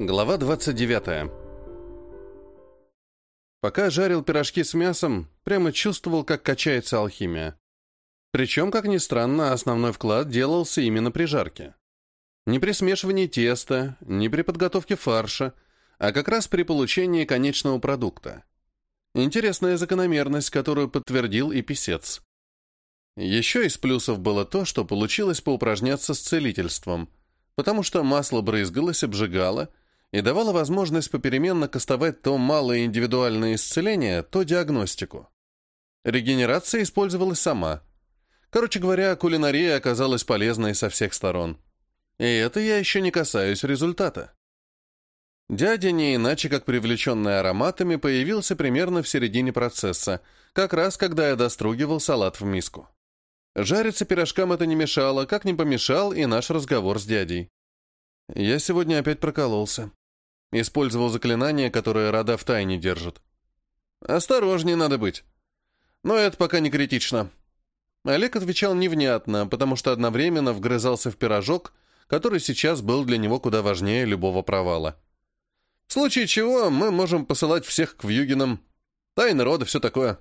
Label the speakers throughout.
Speaker 1: Глава 29. Пока жарил пирожки с мясом, прямо чувствовал, как качается алхимия. Причем, как ни странно, основной вклад делался именно при жарке. Не при смешивании теста, не при подготовке фарша, а как раз при получении конечного продукта. Интересная закономерность, которую подтвердил и писец. Еще из плюсов было то, что получилось поупражняться с целительством, потому что масло брызгалось, обжигало и давало возможность попеременно кастовать то малое индивидуальное исцеление, то диагностику. Регенерация использовалась сама. Короче говоря, кулинария оказалась полезной со всех сторон. И это я еще не касаюсь результата. Дядя не иначе, как привлеченный ароматами, появился примерно в середине процесса, как раз когда я достругивал салат в миску. Жариться пирожкам это не мешало, как не помешал и наш разговор с дядей. Я сегодня опять прокололся. Использовал заклинание, которое Рада в тайне держит. Осторожнее надо быть. Но это пока не критично. Олег отвечал невнятно, потому что одновременно вгрызался в пирожок, который сейчас был для него куда важнее любого провала. В случае чего мы можем посылать всех к Вьюгинам. Тайны рода, все такое.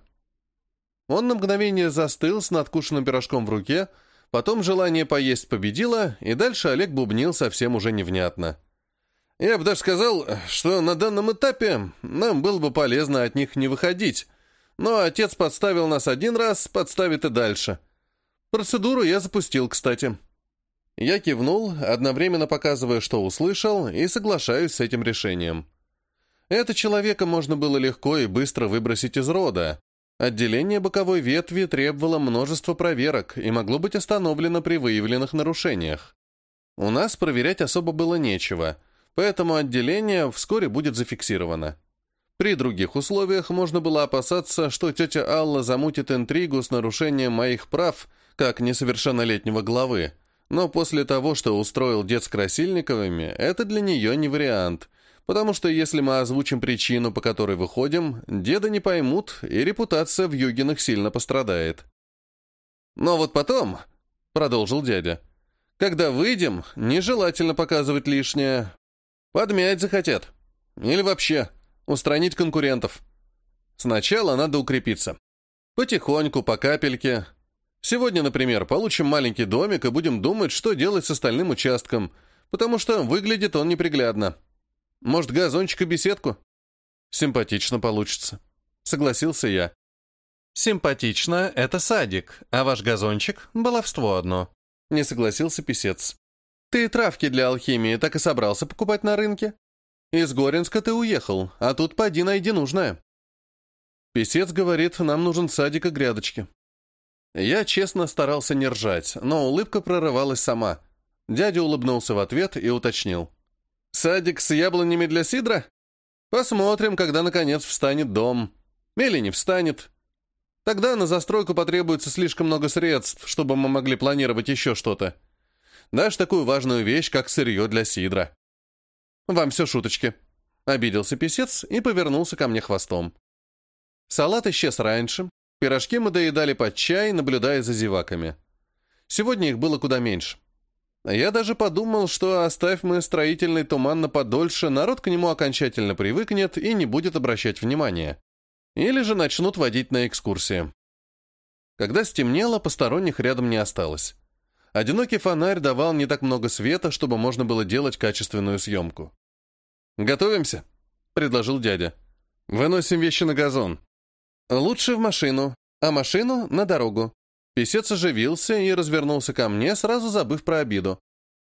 Speaker 1: Он на мгновение застыл с надкушенным пирожком в руке, потом желание поесть победило, и дальше Олег бубнил совсем уже невнятно. Я бы даже сказал, что на данном этапе нам было бы полезно от них не выходить, но отец подставил нас один раз, подставит и дальше. Процедуру я запустил, кстати. Я кивнул, одновременно показывая, что услышал, и соглашаюсь с этим решением. Это человека можно было легко и быстро выбросить из рода, Отделение боковой ветви требовало множества проверок и могло быть остановлено при выявленных нарушениях. У нас проверять особо было нечего, поэтому отделение вскоре будет зафиксировано. При других условиях можно было опасаться, что тетя Алла замутит интригу с нарушением моих прав, как несовершеннолетнего главы, но после того, что устроил дед с Красильниковыми, это для нее не вариант, потому что если мы озвучим причину, по которой выходим, деда не поймут, и репутация в Югинах сильно пострадает. «Но вот потом», — продолжил дядя, — «когда выйдем, нежелательно показывать лишнее. Подмять захотят. Или вообще устранить конкурентов. Сначала надо укрепиться. Потихоньку, по капельке. Сегодня, например, получим маленький домик и будем думать, что делать с остальным участком, потому что выглядит он неприглядно». Может, газончик и беседку? Симпатично получится. Согласился я. Симпатично — это садик, а ваш газончик — баловство одно. Не согласился писец. Ты травки для алхимии так и собрался покупать на рынке? Из Горинска ты уехал, а тут поди найди нужное. Песец говорит, нам нужен садик и грядочки. Я честно старался не ржать, но улыбка прорывалась сама. Дядя улыбнулся в ответ и уточнил. Садик с яблонями для сидра? Посмотрим, когда, наконец, встанет дом. Или не встанет. Тогда на застройку потребуется слишком много средств, чтобы мы могли планировать еще что-то. Даже такую важную вещь, как сырье для сидра. Вам все шуточки. Обиделся писец и повернулся ко мне хвостом. Салат исчез раньше. Пирожки мы доедали под чай, наблюдая за зеваками. Сегодня их было куда меньше. Я даже подумал, что оставь мы строительный туман на подольше, народ к нему окончательно привыкнет и не будет обращать внимания. Или же начнут водить на экскурсии. Когда стемнело, посторонних рядом не осталось. Одинокий фонарь давал не так много света, чтобы можно было делать качественную съемку. «Готовимся?» — предложил дядя. «Выносим вещи на газон». «Лучше в машину, а машину — на дорогу», Песец оживился и развернулся ко мне, сразу забыв про обиду.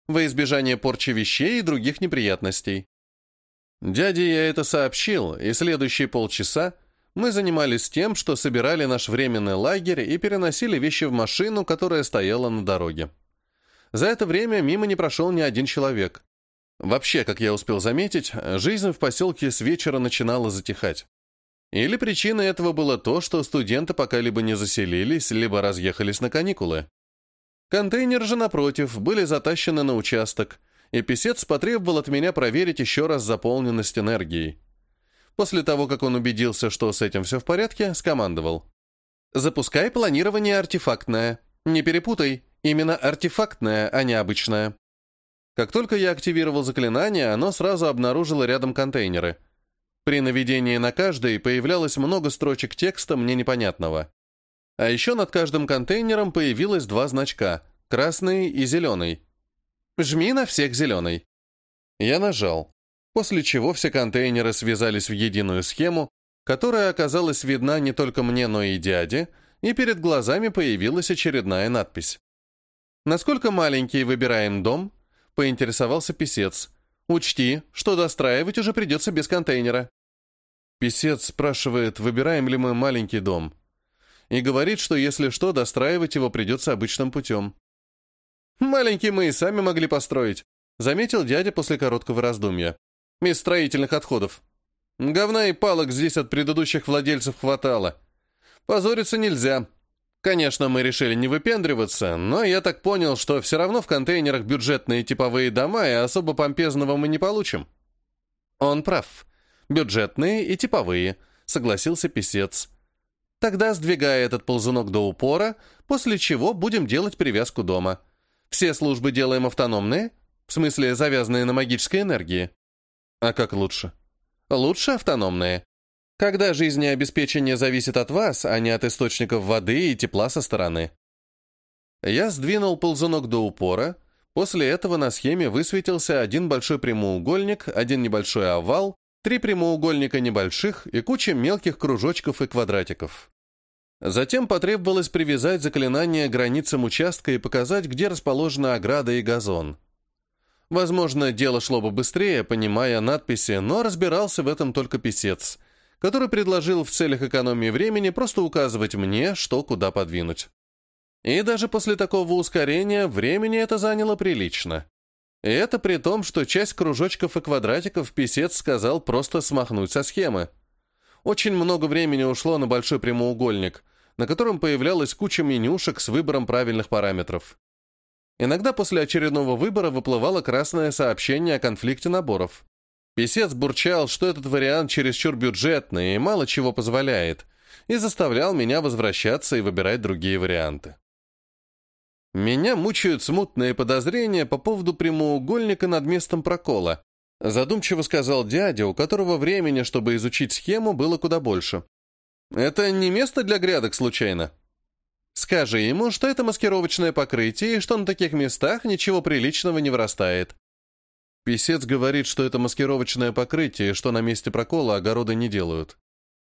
Speaker 1: Во избежание порчи вещей и других неприятностей. Дяде я это сообщил, и следующие полчаса мы занимались тем, что собирали наш временный лагерь и переносили вещи в машину, которая стояла на дороге. За это время мимо не прошел ни один человек. Вообще, как я успел заметить, жизнь в поселке с вечера начинала затихать. Или причиной этого было то, что студенты пока либо не заселились, либо разъехались на каникулы. Контейнеры же, напротив, были затащены на участок, и писец потребовал от меня проверить еще раз заполненность энергией. После того, как он убедился, что с этим все в порядке, скомандовал. «Запускай планирование артефактное. Не перепутай, именно артефактное, а не обычное». Как только я активировал заклинание, оно сразу обнаружило рядом контейнеры. При наведении на каждый появлялось много строчек текста мне непонятного. А еще над каждым контейнером появилось два значка — красный и зеленый. «Жми на всех зеленый». Я нажал, после чего все контейнеры связались в единую схему, которая оказалась видна не только мне, но и дяде, и перед глазами появилась очередная надпись. «Насколько маленький выбираем дом?» — поинтересовался писец. «Учти, что достраивать уже придется без контейнера». Писец спрашивает, выбираем ли мы маленький дом. И говорит, что если что, достраивать его придется обычным путем. «Маленький мы и сами могли построить», — заметил дядя после короткого раздумья. «Из строительных отходов. Говна и палок здесь от предыдущих владельцев хватало. Позориться нельзя. Конечно, мы решили не выпендриваться, но я так понял, что все равно в контейнерах бюджетные типовые дома и особо помпезного мы не получим». «Он прав. Бюджетные и типовые», — согласился писец. «Тогда сдвигай этот ползунок до упора, после чего будем делать привязку дома». Все службы делаем автономные, в смысле завязанные на магической энергии. А как лучше? Лучше автономные. Когда жизнеобеспечение зависит от вас, а не от источников воды и тепла со стороны. Я сдвинул ползунок до упора, после этого на схеме высветился один большой прямоугольник, один небольшой овал, три прямоугольника небольших и куча мелких кружочков и квадратиков. Затем потребовалось привязать заклинание к границам участка и показать, где расположена ограда и газон. Возможно, дело шло бы быстрее, понимая надписи, но разбирался в этом только писец, который предложил в целях экономии времени просто указывать мне, что куда подвинуть. И даже после такого ускорения времени это заняло прилично. И это при том, что часть кружочков и квадратиков писец сказал просто смахнуть со схемы. Очень много времени ушло на большой прямоугольник, на котором появлялась куча менюшек с выбором правильных параметров. Иногда после очередного выбора выплывало красное сообщение о конфликте наборов. Песец бурчал, что этот вариант чересчур бюджетный и мало чего позволяет, и заставлял меня возвращаться и выбирать другие варианты. Меня мучают смутные подозрения по поводу прямоугольника над местом прокола, Задумчиво сказал дядя, у которого времени, чтобы изучить схему, было куда больше. «Это не место для грядок, случайно?» «Скажи ему, что это маскировочное покрытие, и что на таких местах ничего приличного не вырастает». Песец говорит, что это маскировочное покрытие, что на месте прокола огороды не делают.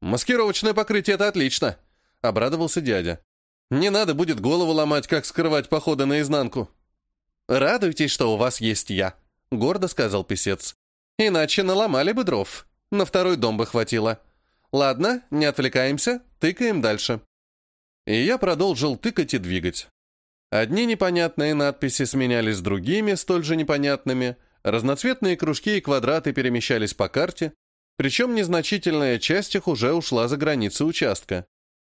Speaker 1: «Маскировочное покрытие — это отлично!» — обрадовался дядя. «Не надо будет голову ломать, как скрывать походы наизнанку». «Радуйтесь, что у вас есть я», — гордо сказал писец. «Иначе наломали бы дров. На второй дом бы хватило. Ладно, не отвлекаемся, тыкаем дальше». И я продолжил тыкать и двигать. Одни непонятные надписи сменялись другими, столь же непонятными, разноцветные кружки и квадраты перемещались по карте, причем незначительная часть их уже ушла за границы участка.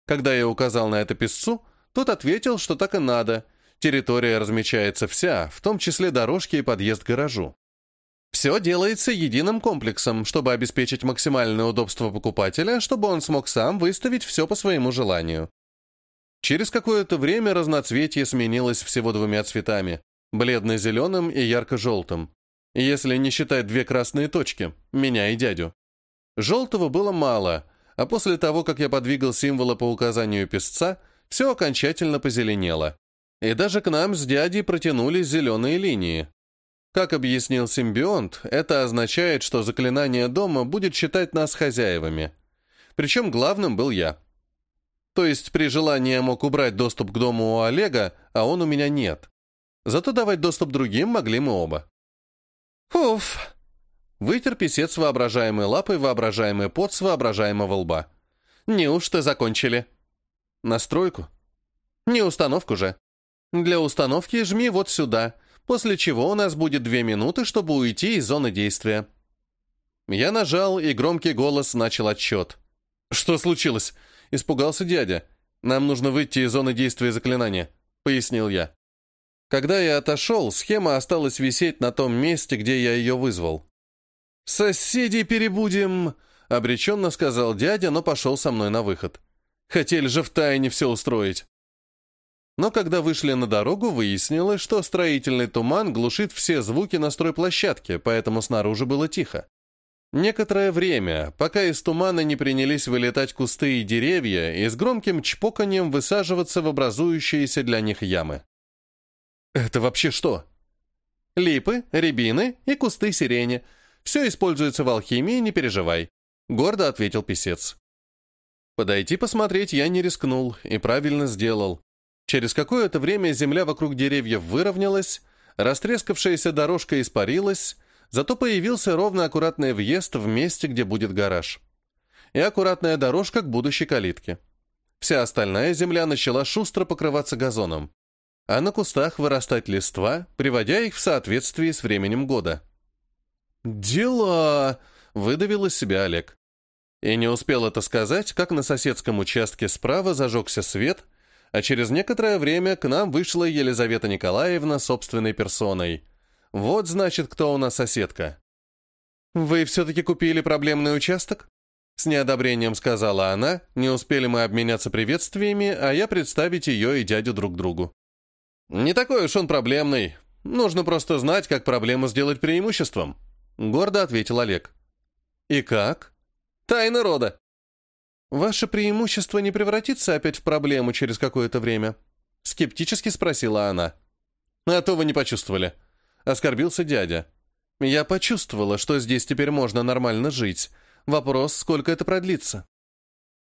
Speaker 1: Когда я указал на это песцу, тот ответил, что так и надо — Территория размечается вся, в том числе дорожки и подъезд к гаражу. Все делается единым комплексом, чтобы обеспечить максимальное удобство покупателя, чтобы он смог сам выставить все по своему желанию. Через какое-то время разноцветие сменилось всего двумя цветами – бледно-зеленым и ярко-желтым. Если не считать две красные точки – меня и дядю. Желтого было мало, а после того, как я подвигал символы по указанию песца, все окончательно позеленело. И даже к нам с дядей протянулись зеленые линии. Как объяснил симбионт, это означает, что заклинание дома будет считать нас хозяевами. Причем главным был я. То есть при желании я мог убрать доступ к дому у Олега, а он у меня нет. Зато давать доступ другим могли мы оба. Уф! Вытер писец воображаемой лапой воображаемый пот с воображаемого лба. Неужто закончили? Настройку? Не установку же. Для установки жми вот сюда, после чего у нас будет две минуты, чтобы уйти из зоны действия. Я нажал, и громкий голос начал отсчет. «Что случилось?» — испугался дядя. «Нам нужно выйти из зоны действия заклинания», — пояснил я. Когда я отошел, схема осталась висеть на том месте, где я ее вызвал. «Соседей перебудем», — обреченно сказал дядя, но пошел со мной на выход. «Хотели же в тайне все устроить». Но когда вышли на дорогу, выяснилось, что строительный туман глушит все звуки на стройплощадке, поэтому снаружи было тихо. Некоторое время, пока из тумана не принялись вылетать кусты и деревья и с громким чпоканьем высаживаться в образующиеся для них ямы. «Это вообще что?» «Липы, рябины и кусты сирени. Все используется в алхимии, не переживай», — гордо ответил писец. Подойти посмотреть я не рискнул и правильно сделал. Через какое-то время земля вокруг деревьев выровнялась, растрескавшаяся дорожка испарилась, зато появился ровно аккуратный въезд в месте, где будет гараж. И аккуратная дорожка к будущей калитке. Вся остальная земля начала шустро покрываться газоном, а на кустах вырастать листва, приводя их в соответствии с временем года. «Дела!» — выдавил из себя Олег. И не успел это сказать, как на соседском участке справа зажегся свет — а через некоторое время к нам вышла Елизавета Николаевна собственной персоной. Вот, значит, кто у нас соседка. «Вы все-таки купили проблемный участок?» С неодобрением сказала она, не успели мы обменяться приветствиями, а я представить ее и дядю друг другу. «Не такой уж он проблемный. Нужно просто знать, как проблему сделать преимуществом», — гордо ответил Олег. «И как?» «Тайна рода. «Ваше преимущество не превратится опять в проблему через какое-то время?» Скептически спросила она. «А то вы не почувствовали». Оскорбился дядя. «Я почувствовала, что здесь теперь можно нормально жить. Вопрос, сколько это продлится?»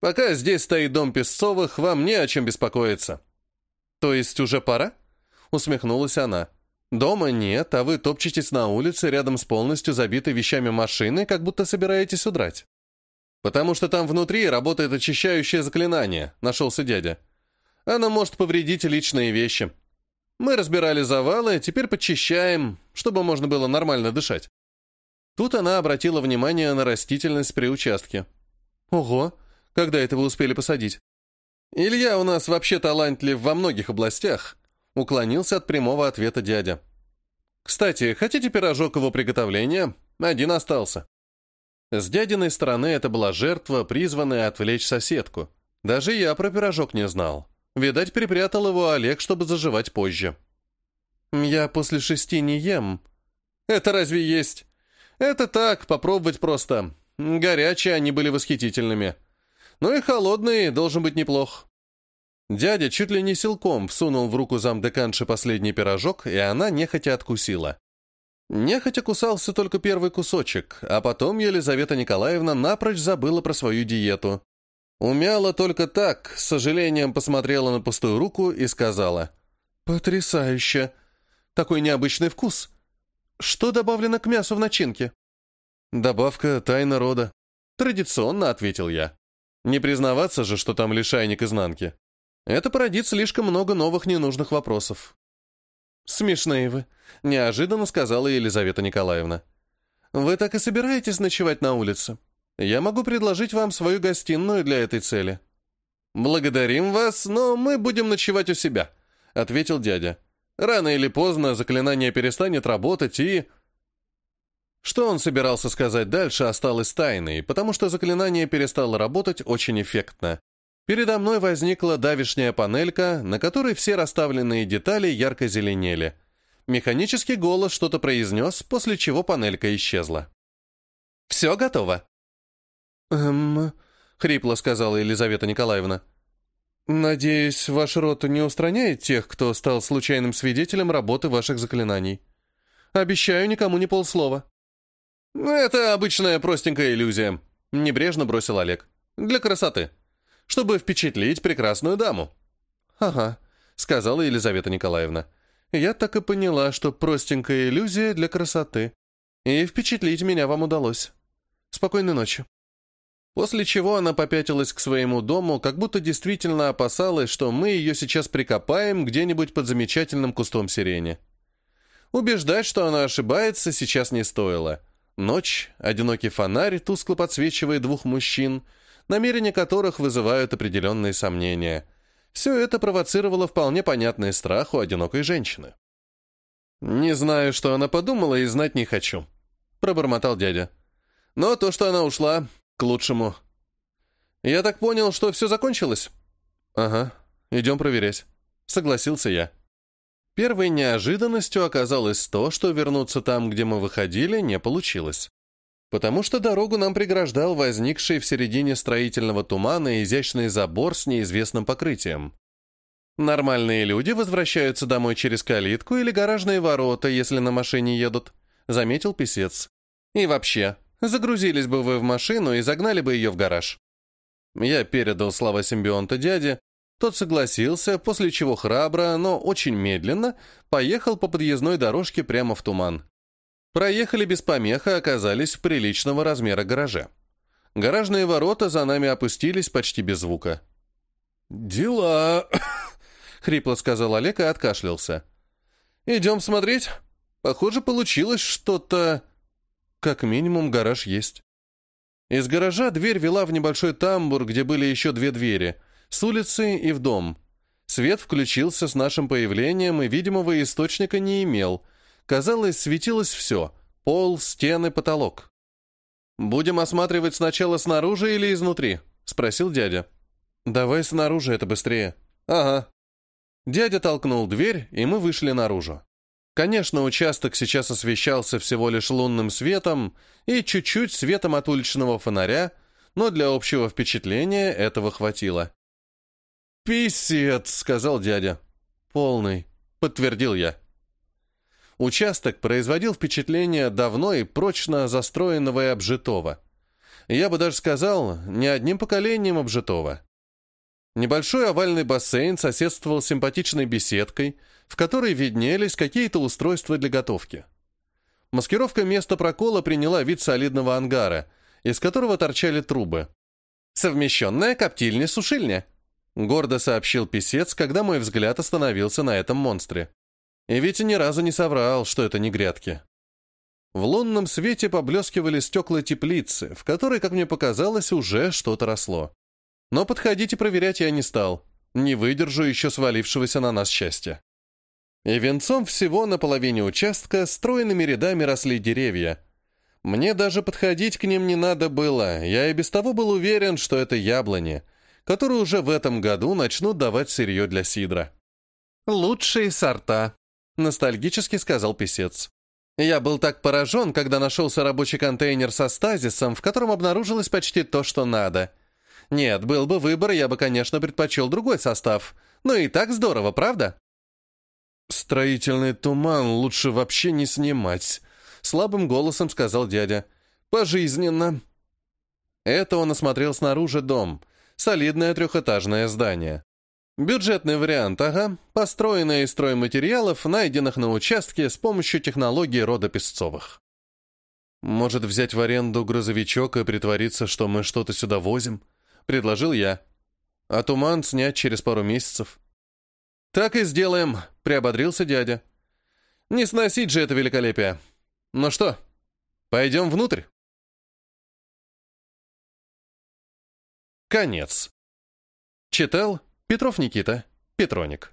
Speaker 1: «Пока здесь стоит дом Песцовых, вам не о чем беспокоиться». «То есть уже пора?» Усмехнулась она. «Дома нет, а вы топчетесь на улице рядом с полностью забитой вещами машины, как будто собираетесь удрать». «Потому что там внутри работает очищающее заклинание», — нашелся дядя. «Оно может повредить личные вещи. Мы разбирали завалы, теперь подчищаем, чтобы можно было нормально дышать». Тут она обратила внимание на растительность при участке. «Ого, когда это вы успели посадить?» «Илья у нас вообще талантлив во многих областях», — уклонился от прямого ответа дядя. «Кстати, хотите пирожок его приготовления? Один остался». С дядиной стороны это была жертва, призванная отвлечь соседку. Даже я про пирожок не знал. Видать, припрятал его Олег, чтобы заживать позже. «Я после шести не ем». «Это разве есть?» «Это так, попробовать просто. Горячие они были восхитительными. Ну и холодный должен быть неплох». Дядя чуть ли не силком всунул в руку замдеканши последний пирожок, и она нехотя откусила. Нехотя кусался только первый кусочек, а потом Елизавета Николаевна напрочь забыла про свою диету. Умяла только так, с сожалением посмотрела на пустую руку и сказала. «Потрясающе! Такой необычный вкус! Что добавлено к мясу в начинке?» «Добавка тайна рода», — традиционно ответил я. «Не признаваться же, что там лишайник изнанки. Это породит слишком много новых ненужных вопросов». «Смешные вы», — неожиданно сказала Елизавета Николаевна. «Вы так и собираетесь ночевать на улице? Я могу предложить вам свою гостиную для этой цели». «Благодарим вас, но мы будем ночевать у себя», — ответил дядя. «Рано или поздно заклинание перестанет работать и...» Что он собирался сказать дальше, осталось тайной, потому что заклинание перестало работать очень эффектно. Передо мной возникла давишняя панелька, на которой все расставленные детали ярко зеленели. Механический голос что-то произнес, после чего панелька исчезла. «Все готово?» «Эм...» — хрипло сказала Елизавета Николаевна. «Надеюсь, ваш род не устраняет тех, кто стал случайным свидетелем работы ваших заклинаний. Обещаю никому не полслова». «Это обычная простенькая иллюзия», — небрежно бросил Олег. «Для красоты» чтобы впечатлить прекрасную даму». «Ага», — сказала Елизавета Николаевна. «Я так и поняла, что простенькая иллюзия для красоты. И впечатлить меня вам удалось. Спокойной ночи». После чего она попятилась к своему дому, как будто действительно опасалась, что мы ее сейчас прикопаем где-нибудь под замечательным кустом сирени. Убеждать, что она ошибается, сейчас не стоило. Ночь, одинокий фонарь тускло подсвечивает двух мужчин — намерения которых вызывают определенные сомнения. Все это провоцировало вполне понятный страх у одинокой женщины. «Не знаю, что она подумала, и знать не хочу», — пробормотал дядя. «Но то, что она ушла, к лучшему. Я так понял, что все закончилось?» «Ага, идем проверять». — согласился я. Первой неожиданностью оказалось то, что вернуться там, где мы выходили, не получилось. Потому что дорогу нам преграждал возникший в середине строительного тумана изящный забор с неизвестным покрытием. Нормальные люди возвращаются домой через калитку или гаражные ворота, если на машине едут, заметил писец. И вообще, загрузились бы вы в машину и загнали бы ее в гараж. Я передал слова симбионта дяде, тот согласился, после чего храбро, но очень медленно, поехал по подъездной дорожке прямо в туман. Проехали без помех и оказались в приличного размера гараже. Гаражные ворота за нами опустились почти без звука.
Speaker 2: «Дела...»
Speaker 1: — хрипло сказал Олег и откашлялся. «Идем смотреть. Похоже, получилось что-то... Как минимум, гараж есть». Из гаража дверь вела в небольшой тамбур, где были еще две двери — с улицы и в дом. Свет включился с нашим появлением и видимого источника не имел. Казалось, светилось все — пол, стены, потолок. «Будем осматривать сначала снаружи или изнутри?» — спросил дядя. «Давай снаружи, это быстрее». «Ага». Дядя толкнул дверь, и мы вышли наружу. Конечно, участок сейчас освещался всего лишь лунным светом и чуть-чуть светом от уличного фонаря, но для общего впечатления этого хватило.
Speaker 2: «Писец», — сказал дядя.
Speaker 1: «Полный», — подтвердил я. Участок производил впечатление давно и прочно застроенного и обжитого. Я бы даже сказал, не одним поколением обжитого. Небольшой овальный бассейн соседствовал с симпатичной беседкой, в которой виднелись какие-то устройства для готовки. Маскировка места прокола приняла вид солидного ангара, из которого торчали трубы. «Совмещенная коптильня-сушильня», Гордо сообщил писец, когда мой взгляд остановился на этом монстре. И ведь ни разу не соврал, что это не грядки. В лунном свете поблескивали стекла теплицы, в которой, как мне показалось, уже что-то росло. Но подходить и проверять я не стал. Не выдержу еще свалившегося на нас счастья. И венцом всего на половине участка стройными рядами росли деревья. Мне даже подходить к ним не надо было, я и без того был уверен, что это яблони, которые уже в этом году начнут давать сырье для сидра. «Лучшие сорта», — ностальгически сказал писец. Я был так поражен, когда нашелся рабочий контейнер со стазисом, в котором обнаружилось почти то, что надо. Нет, был бы выбор, я бы, конечно, предпочел другой состав. Но и так здорово, правда?
Speaker 2: «Строительный туман лучше вообще не снимать», — слабым голосом сказал дядя. «Пожизненно».
Speaker 1: Это он осмотрел снаружи дом — Солидное трехэтажное здание. Бюджетный вариант, ага, построенное из стройматериалов, найденных на участке с помощью технологии рода Песцовых. «Может, взять в аренду грузовичок и притвориться, что мы что-то сюда возим?» — предложил я. «А туман снять через пару месяцев». «Так и сделаем», — приободрился дядя. «Не сносить же это великолепие. Ну что, пойдем внутрь?» Конец. Читал Петров Никита, Петроник.